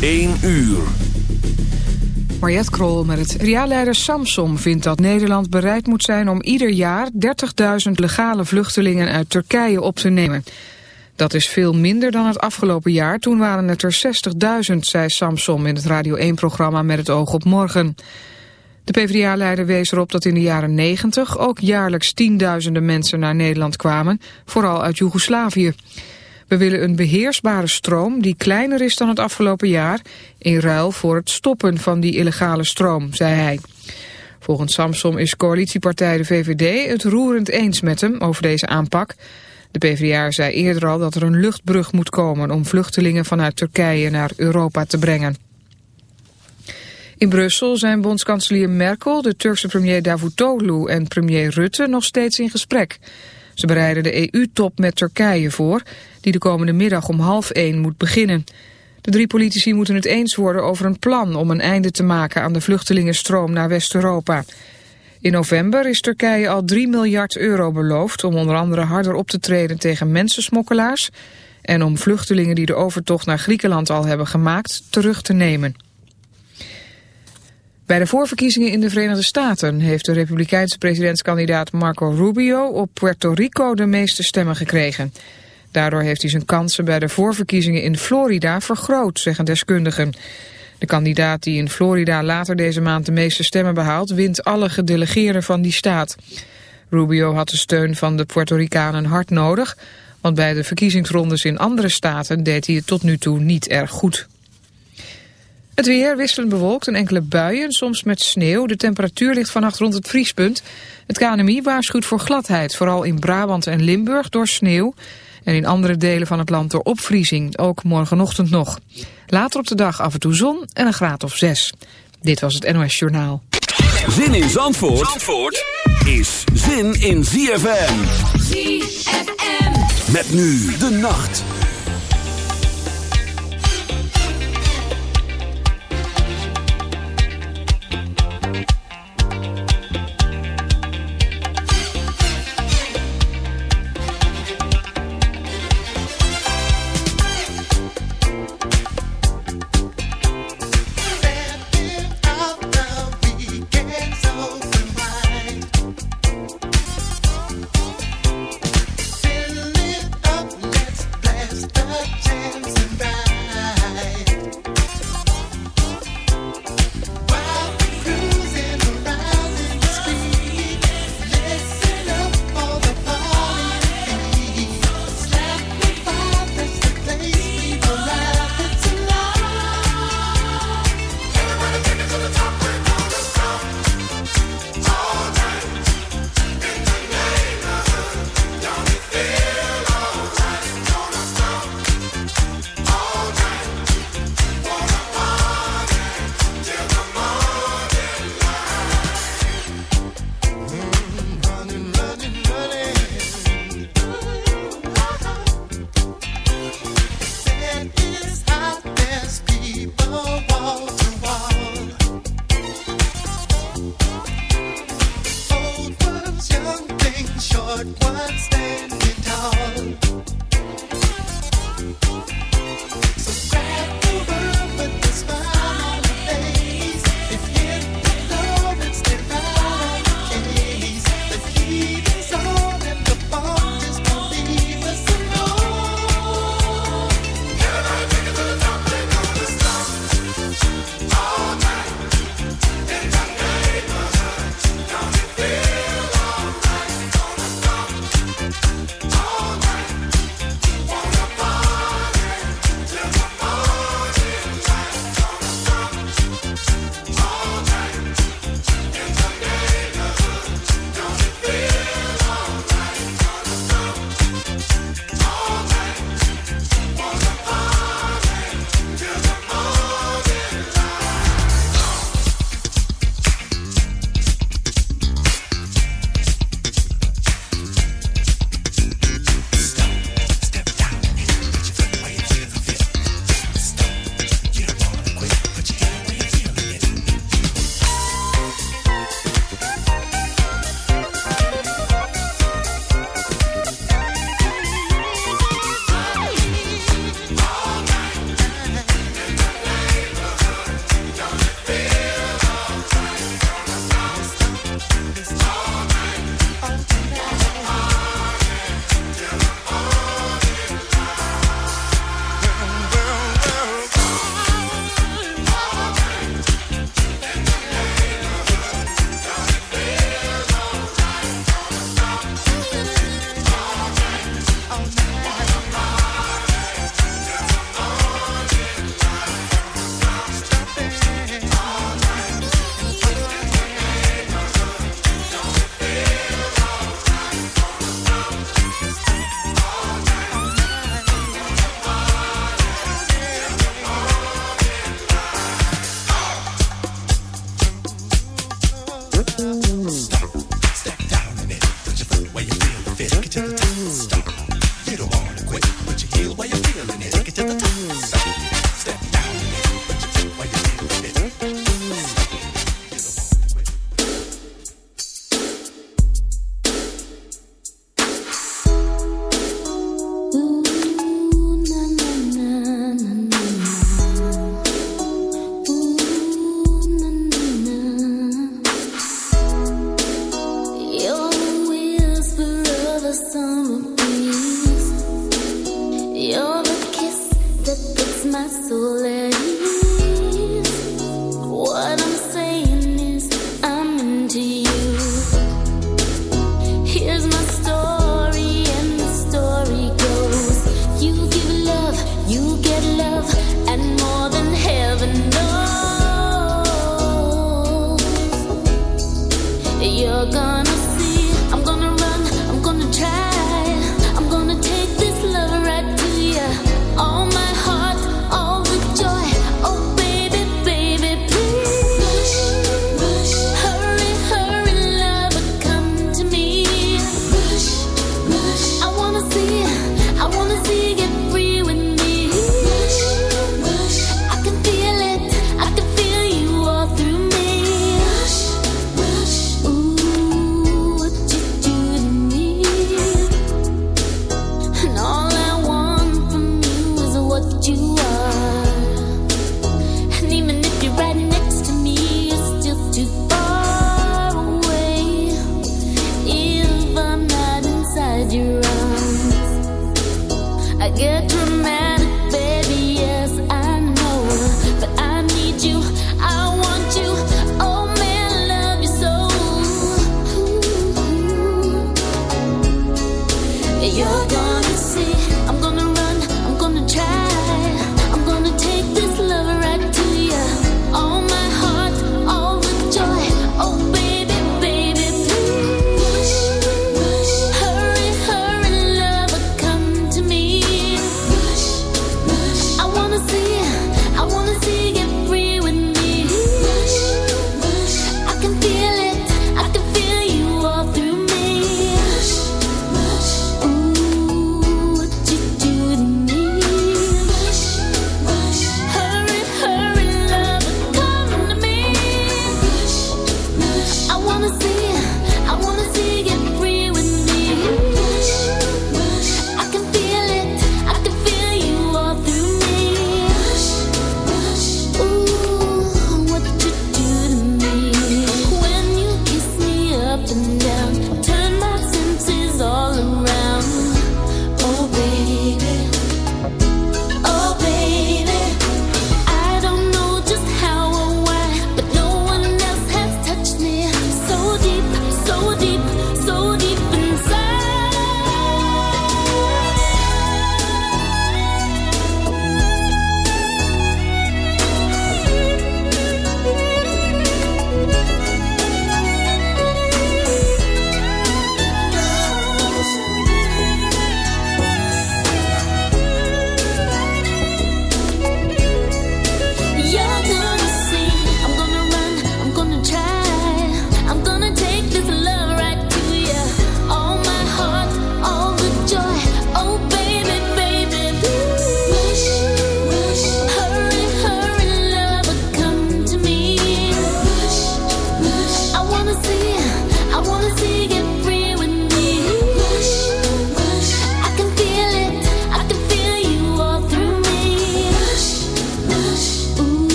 1 uur. Mariette Krol met het RIA-leider Samsom vindt dat Nederland bereid moet zijn om ieder jaar 30.000 legale vluchtelingen uit Turkije op te nemen. Dat is veel minder dan het afgelopen jaar, toen waren het er 60.000, zei Samsom in het Radio 1-programma Met het oog op morgen. De PvdA-leider wees erop dat in de jaren 90 ook jaarlijks tienduizenden mensen naar Nederland kwamen, vooral uit Joegoslavië. We willen een beheersbare stroom die kleiner is dan het afgelopen jaar... in ruil voor het stoppen van die illegale stroom, zei hij. Volgens Samsom is coalitiepartij de VVD het roerend eens met hem over deze aanpak. De PvdA zei eerder al dat er een luchtbrug moet komen... om vluchtelingen vanuit Turkije naar Europa te brengen. In Brussel zijn bondskanselier Merkel, de Turkse premier Davutoglu en premier Rutte nog steeds in gesprek... Ze bereiden de EU-top met Turkije voor, die de komende middag om half één moet beginnen. De drie politici moeten het eens worden over een plan om een einde te maken aan de vluchtelingenstroom naar West-Europa. In november is Turkije al 3 miljard euro beloofd om onder andere harder op te treden tegen mensensmokkelaars en om vluchtelingen die de overtocht naar Griekenland al hebben gemaakt terug te nemen. Bij de voorverkiezingen in de Verenigde Staten heeft de republikeinse presidentskandidaat Marco Rubio op Puerto Rico de meeste stemmen gekregen. Daardoor heeft hij zijn kansen bij de voorverkiezingen in Florida vergroot, zeggen deskundigen. De kandidaat die in Florida later deze maand de meeste stemmen behaalt, wint alle gedelegeerden van die staat. Rubio had de steun van de Puerto Ricanen hard nodig, want bij de verkiezingsrondes in andere staten deed hij het tot nu toe niet erg goed. Het weer wisselend bewolkt en enkele buien, soms met sneeuw. De temperatuur ligt vannacht rond het vriespunt. Het KNMI waarschuwt voor gladheid, vooral in Brabant en Limburg door sneeuw. En in andere delen van het land door opvriezing, ook morgenochtend nog. Later op de dag af en toe zon en een graad of zes. Dit was het NOS Journaal. Zin in Zandvoort, Zandvoort is zin in ZFM. ZFM. Met nu de nacht.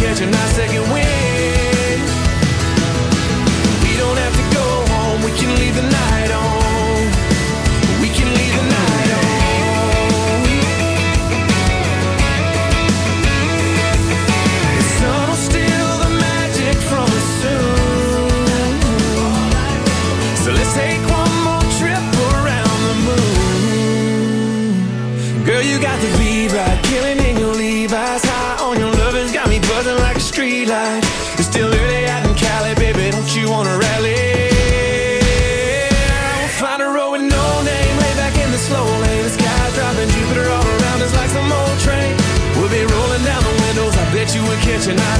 catch a nice second wind. tonight.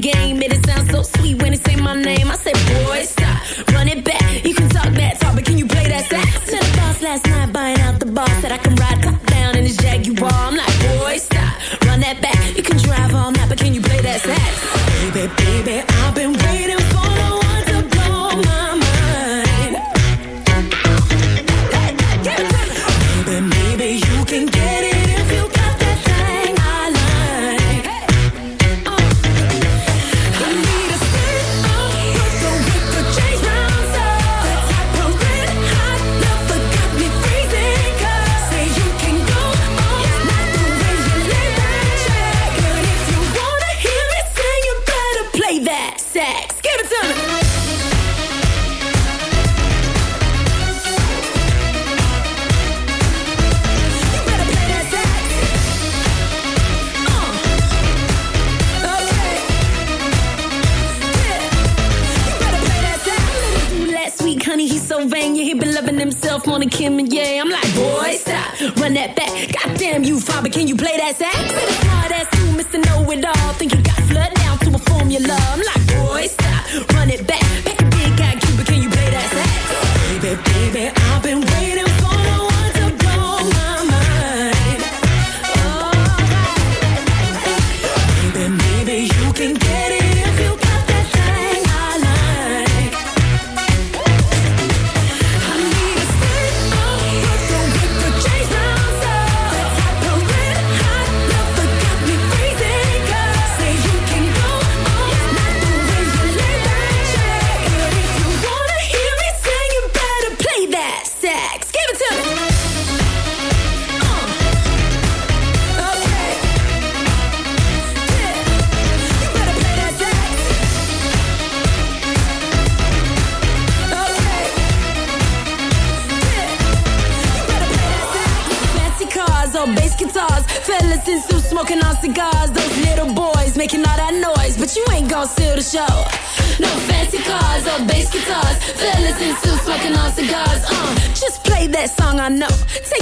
get know. Take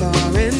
Far and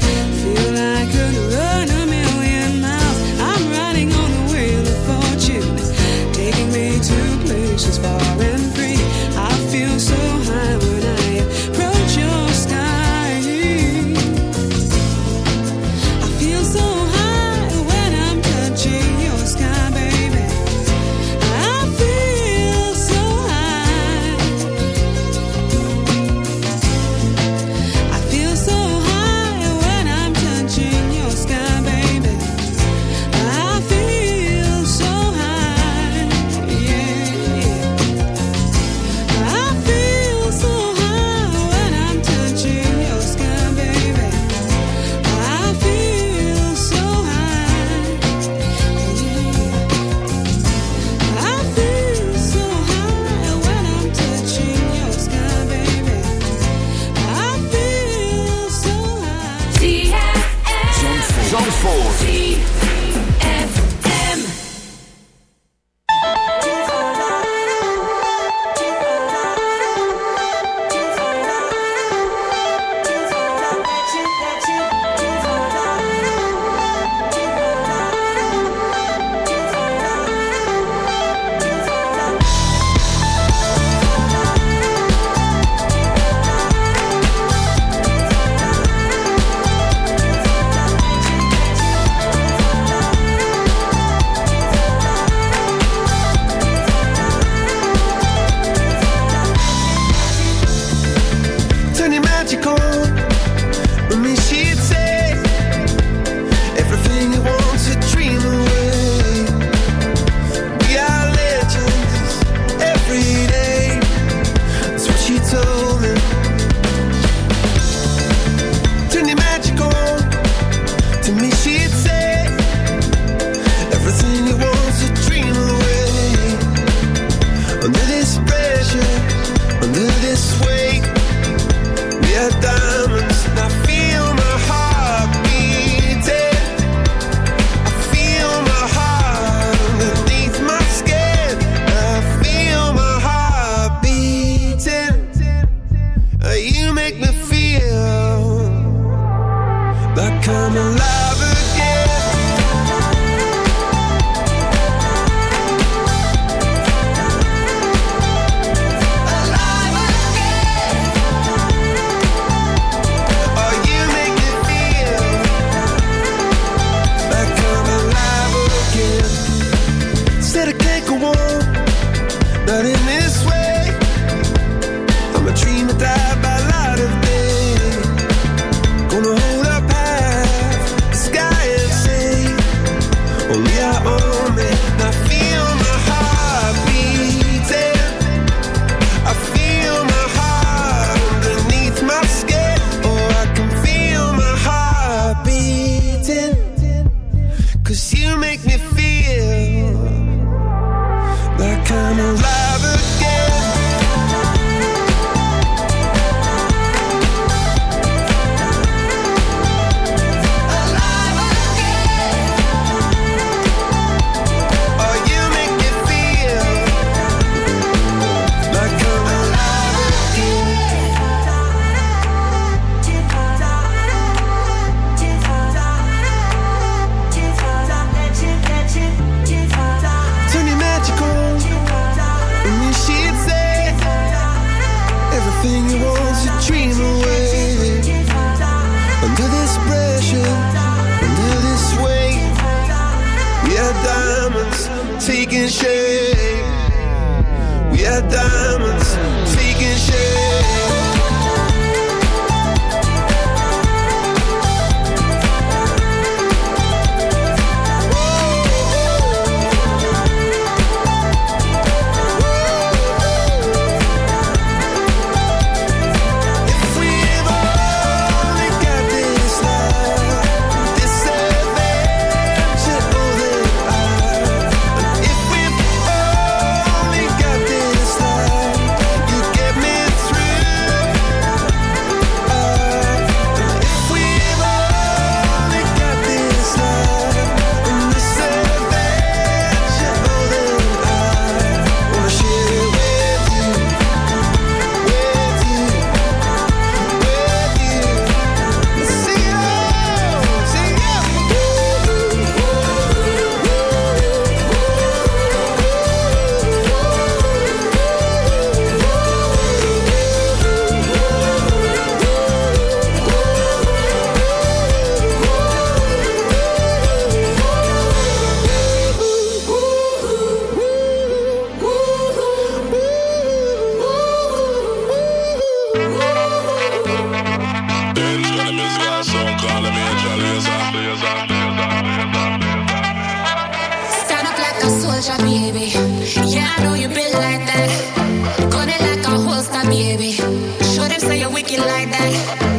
like that.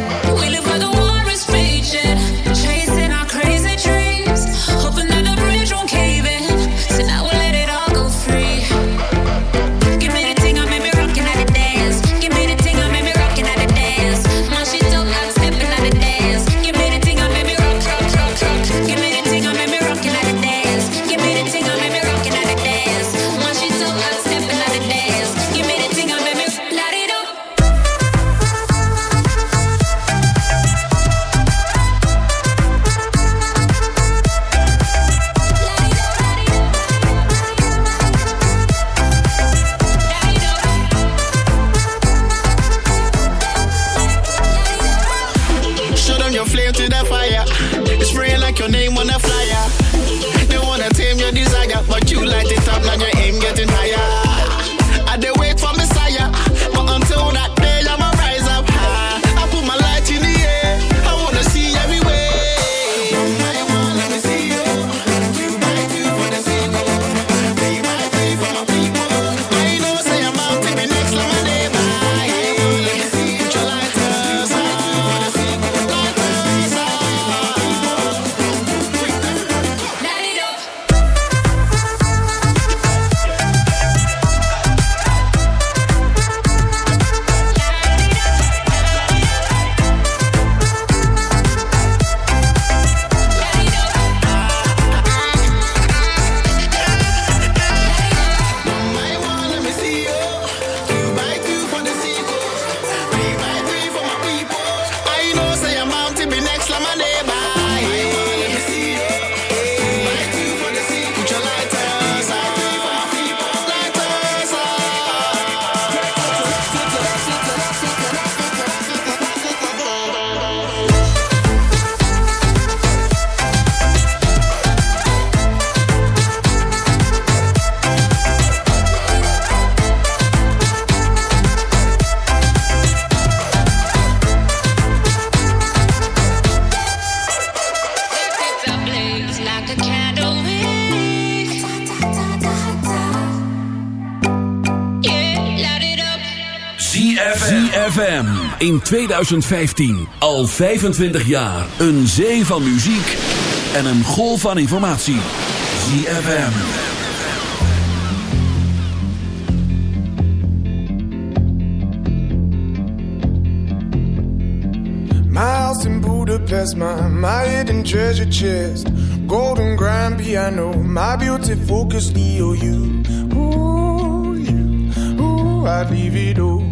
in 2015. Al 25 jaar. Een zee van muziek en een golf van informatie. ZFM. Miles in Budapest, my, my hidden treasure chest. Golden grand piano, my beauty focus, EOU. Ooh, you, ooh, I'd leave it all.